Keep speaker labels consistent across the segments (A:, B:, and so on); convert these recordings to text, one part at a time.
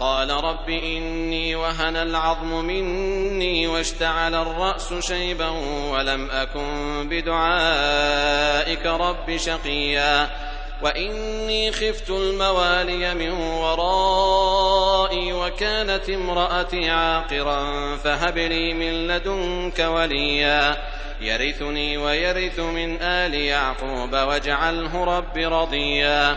A: قال رب إني وهن العظم مني واشتعل الرأس شيبا ولم أكن بدعائك رب شقيا وإني خفت الموالي من ورائي وكانت امرأتي عاقرا فهب لي من لدنك وليا يرثني ويرث من آل يعقوب واجعله رب رضيا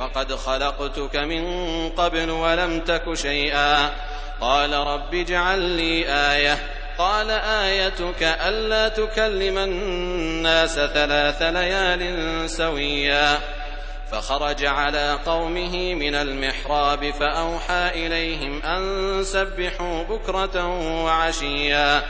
A: وقد خلقتك من قبل ولم تك شيئا. قال رب اجعل لي آية. قال آيتك ألا تكلم الناس ثلاث ليال سويا. فخرج على قومه من المحراب فأوحى إليهم أن سبحوا بكرة وعشيا.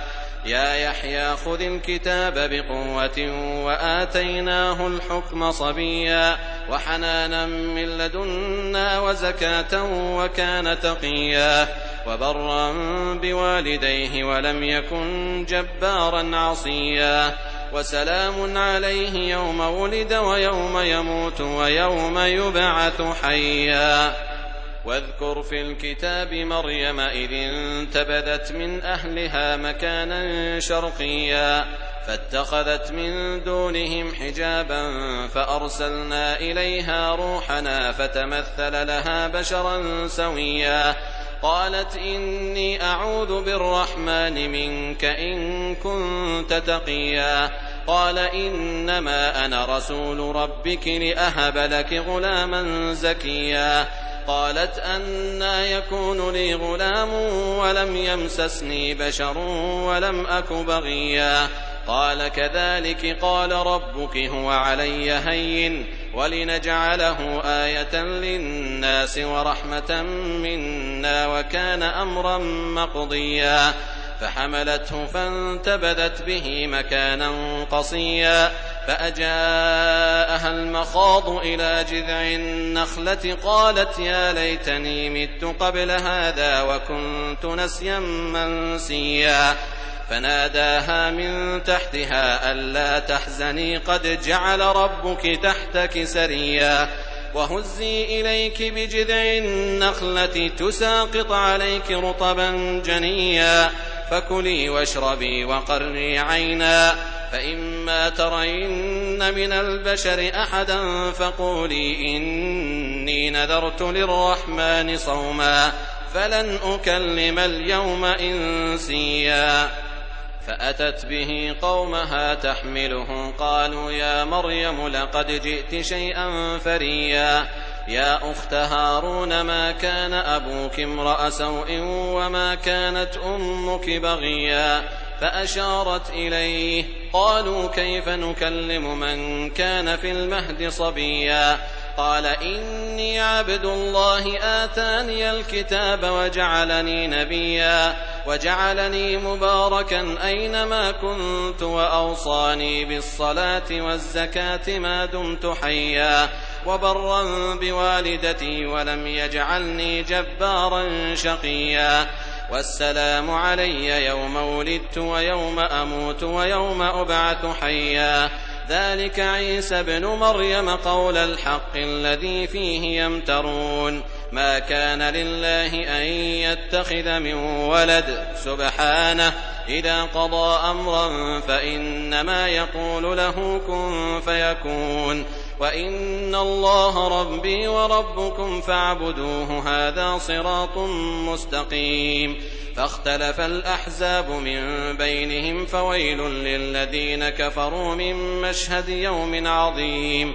A: يا يحيى خذ الكتاب بقوة وآتيناه الحكم صبيا. وحنانا من لدنا وزكاة وكان تقيا وبرا بوالديه ولم يكن جبارا عصيا وسلام عليه يوم ولد ويوم يموت ويوم يبعث حيا واذكر في الكتاب مريم إذ انتبذت من أهلها مكانا شرقيا فاتخذت من دونهم حجابا فأرسلنا إليها روحنا فتمثل لها بشرا سويا. قالت إني أعوذ بالرحمن منك إن كنت تقيا. قال إنما أنا رسول ربك لأهب لك غلاما زكيا. قالت أنا يكون لي غلام ولم يمسسني بشر ولم أك بغيا. قال كذلك قال ربك هو علي هين ولنجعله آية للناس ورحمة منا وكان أمرا مقضيا فحملته فانتبذت به مكانا قصيا فأجاءها المخاض إلى جذع النخلة قالت يا ليتني مت قبل هذا وكنت نسيا منسيا فناداها من تحتها ألا تحزني قد جعل ربك تحتك سريا وهزي إليك بجذع النخلة تساقط عليك رطبا جنيا فكلي واشربي وقري عينا فإما ترين من البشر أحدا فقولي إني نذرت للرحمن صوما فلن أكلم اليوم إنسيا فأتت به قومها تحمله قالوا يا مريم لقد جئت شيئا فريا. يا أخت هارون ما كان أبوك امرأ سوء وما كانت أمك بغيا؟ فأشارت إليه. قالوا كيف نكلم من كان في المهد صبيا؟ قال إني عبد الله آتاني الكتاب وجعلني نبيا. وجعلني مباركا أينما كنت وأوصاني بالصلاة والزكاة ما دمت حيا وبرا بوالدتي ولم يجعلني جبارا شقيا والسلام علي يوم ولدت ويوم أموت ويوم أبعث حيا ذلك عيسى ابن مريم قول الحق الذي فيه يمترون ما كان لله أن يتخذ من ولد. سبحانه إذا قضى أمرا فإنما يقول له كن فيكون. وإن الله ربي وربكم فاعبدوه هذا صراط مستقيم. فاختلف الأحزاب من بينهم فويل للذين كفروا من مشهد يوم عظيم.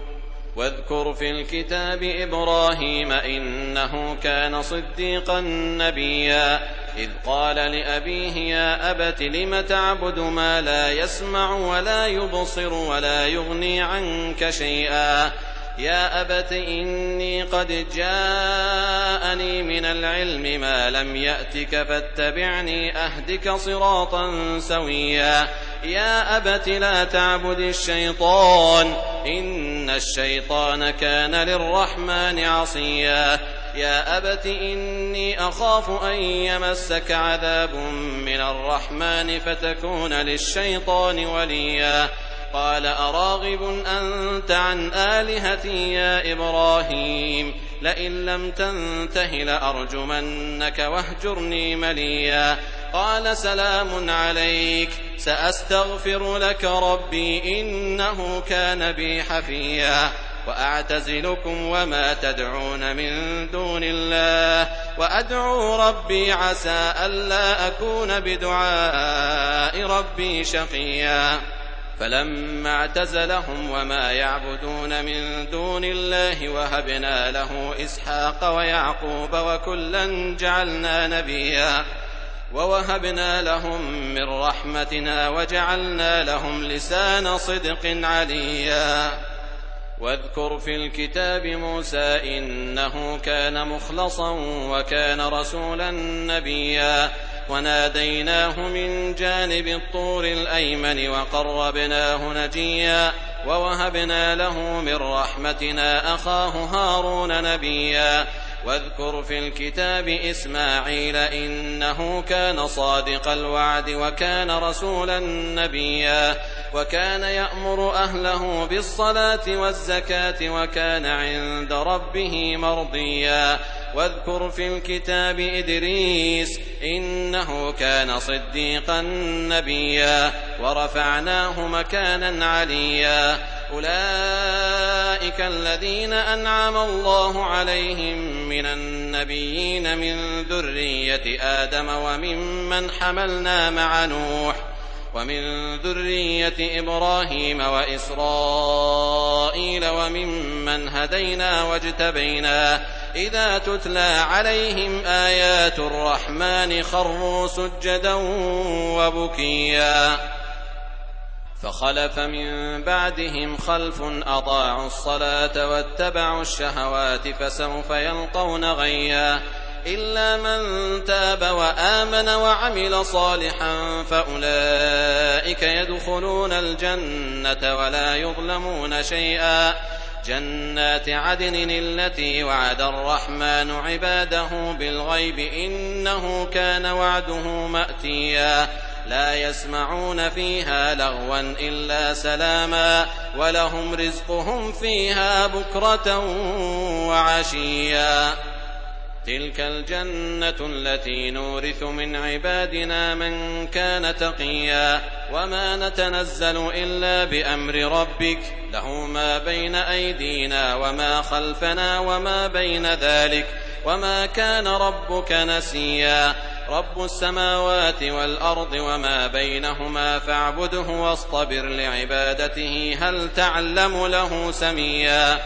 A: واذكر في الكتاب إبراهيم إنه كان صديقا نبيا. إذ قال لأبيه يا أبت لم تعبد ما لا يسمع ولا يبصر ولا يغني عنك شيئا؟ يا أبت إني قد جاءني من العلم ما لم يأتك فاتبعني أهدك صراطا سويا. يا أبت لا تعبد الشيطان إن الشيطان كان للرحمن عصيا يا أبت إني أخاف أن يمسك عذاب من الرحمن فتكون للشيطان وليا قال أراغب أنت عن آلهتي يا إبراهيم لئن لم تنته لأرجمنك واهجرني مليا قال سلام عليك. سأستغفر لك ربي إنه كان بي حفيا. وأعتزلكم وما تدعون من دون الله. وأدعو ربي عسى ألا أكون بدعاء ربي شقيا. فلما اعتزلهم وما يعبدون من دون الله وهبنا له إسحاق ويعقوب وكلا جعلنا نبيا. ووهبنا لهم من رحمتنا وجعلنا لهم لسان صدق عليا. واذكر في الكتاب موسى إنه كان مخلصا وكان رسولا نبيا. وناديناه من جانب الطور الأيمن وقربناه نجيا. ووهبنا له من رحمتنا أخاه هارون نبيا. واذكر في الكتاب إسماعيل إنه كان صادق الوعد وكان رسولا نبيا وكان يأمر أهله بالصلاة والزكاة وكان عند ربه مرضيا واذكر في الكتاب إدريس إنه كان صديقا نبيا ورفعناه مكانا عليا أولئك الذين أنعم الله عليهم من النبيين من ذرية آدم وممن حملنا مع نوح ومن ذرية إبراهيم وإسرائيل وممن هدينا واجتبينا إذا تتلى عليهم آيات الرحمن خروا سجدا وبكيا فخلف من بعدهم خلف أضاعوا الصلاة واتبعوا الشهوات فسوف يلقون غيا. إلا من تاب وآمن وعمل صالحا فأولئك يدخلون الجنة ولا يظلمون شيئا. جنات عدن التي وعد الرحمن عباده بالغيب إنه كان وعده مأتيا. لا يسمعون فيها لغوا إلا سلاما ولهم رزقهم فيها بكرة وعشيا. تلك الجنة التي نورث من عبادنا من كان تقيا. وما نتنزل إلا بأمر ربك. له ما بين أيدينا وما خلفنا وما بين ذلك. وما كان ربك نسيا. رب السماوات والأرض وما بينهما فاعبده واصطبر لعبادته هل تعلم له سميا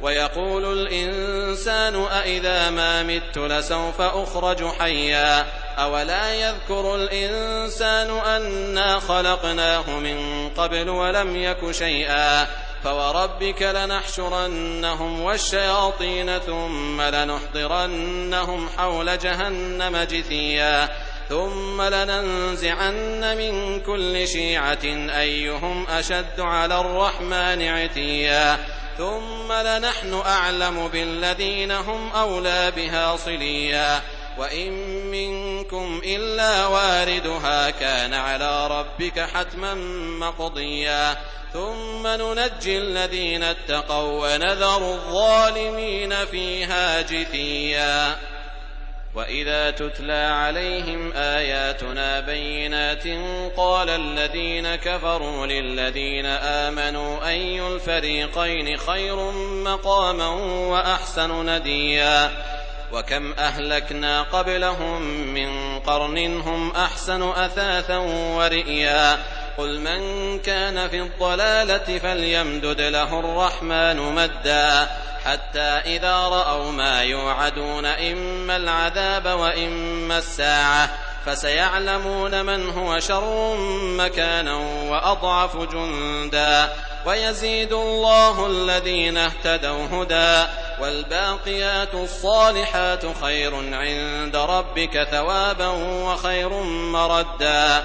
A: ويقول الإنسان أإذا ما مت لسوف أخرج حيا أولا يذكر الإنسان أنا خلقناه من قبل ولم يك شيئا فوربك لنحشرنهم والشياطين ثم لنحضرنهم حول جهنم جثيا ثم لننزعن من كل شيعة أيهم أشد على الرحمن عتيا ثم لنحن أعلم بالذين هم أولى بها صليا وإن منكم إلا واردها كان على ربك حتما مقضيا ثم ننجي الذين اتقوا ونذر الظالمين فيها جثيا. وإذا تتلى عليهم آياتنا بينات قال الذين كفروا للذين آمنوا أي الفريقين خير مقاما وأحسن نديا؟ وكم أهلكنا قبلهم من قرن هم أحسن أثاثا ورئيا. قل من كان في الضلالة فليمدد له الرحمن مدا حتى إذا رأوا ما يوعدون إما العذاب وإما الساعة فسيعلمون من هو شر مكانا وأضعف جندا ويزيد الله الذين اهتدوا هدى والباقيات الصالحات خير عند ربك ثوابا وخير مردا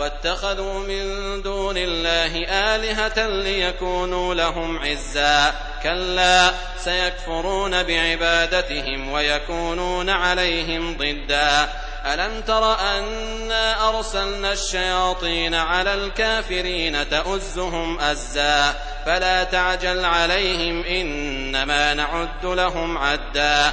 A: واتخذوا من دون الله آلهة ليكونوا لهم عزا. كلا سيكفرون بعبادتهم ويكونون عليهم ضدا. ألم تر أنا أرسلنا الشياطين على الكافرين تؤزهم أزا؟ فلا تعجل عليهم إنما نعد لهم عدا.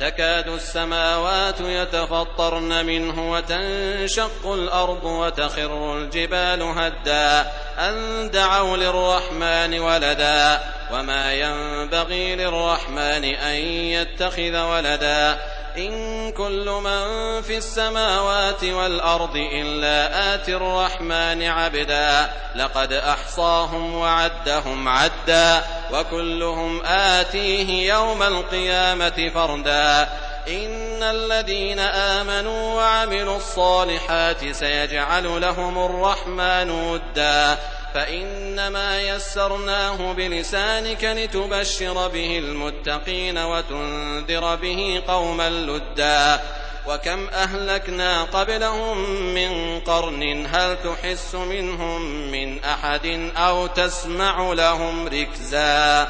A: تكاد السماوات يتفطرن منه وتنشق الأرض وتخر الجبال هدا أن دعوا للرحمن ولدا وما ينبغي للرحمن أن يتخذ ولدا إن كل من في السماوات والأرض إلا آتي الرحمن عبدا. لقد أحصاهم وعدهم عدا وكلهم آتيه يوم القيامة فردا. إن الذين آمنوا وعملوا الصالحات سيجعل لهم الرحمن ودا. فإنما يسرناه بلسانك لتبشر به المتقين وتنذر به قوما لدا. وكم أهلكنا قبلهم من قرن هل تحس منهم من أحد أو تسمع لهم ركزا.